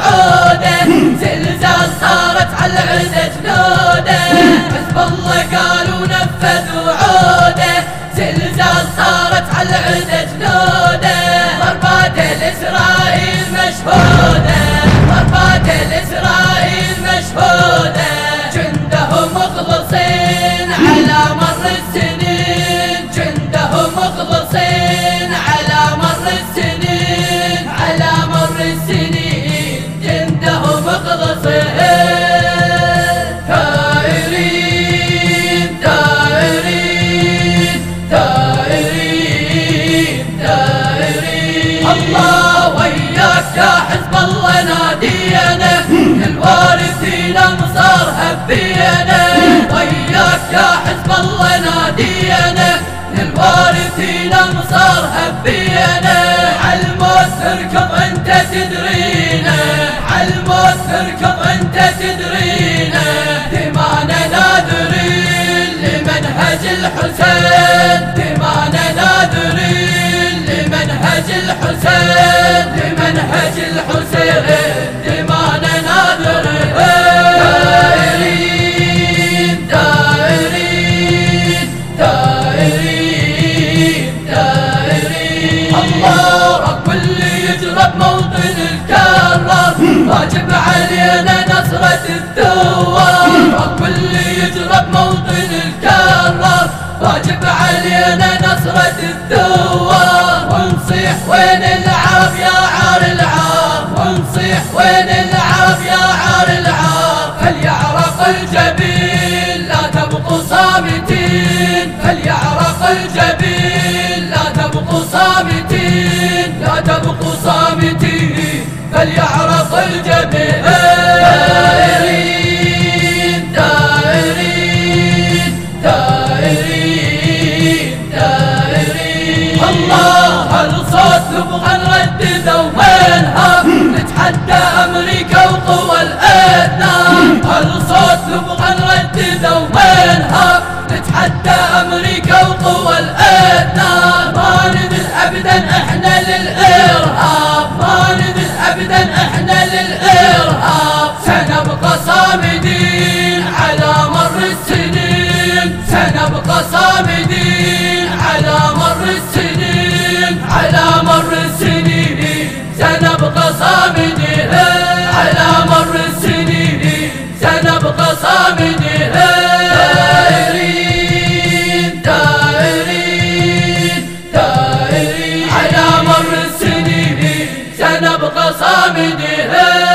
وعوده زلزال صارت على العزة جنوده حزب الله قالوا نفذ وعوده زلزال صارت على العزة جنوده ضرباته لإسرائيل مشهودة ضرباته لإسرائيل مشهودة. جندهم مخلصين على مر السنين جندهم مخلصين على مر السنين. يا حزب الله نادينا الوارثين المصار هبينا وياك يا حزب الله نادينا الوارثين انصار هبينا عالموت اركض انت تدرينا عالموت اركض انت تدرينا دمانا نادرين؟ لمنهج الحسين. واجب علينا نصرة الثوار كل يجرب موطن الكرار واجب علينا نصرة الثوار ونصيح وين العاب يا عار العار. ونصيح وين العاب يا عار العار. فليعرق الجبين لا تبقوا صامتين. فليعرق الجبين لا تبقوا صامتين. لا تبقوا صامتين. فليعرق الجبين دائرين دائرين دائرين دائرين نتحدى أمريكا وقوى الأدنى الصوت نبغى نردده وينها نتحدى أمريكا وقوى الأدنى سنبقى صامدين. على مر السنين سنبقى صامدين. على مر السنين سنبقى صامدين.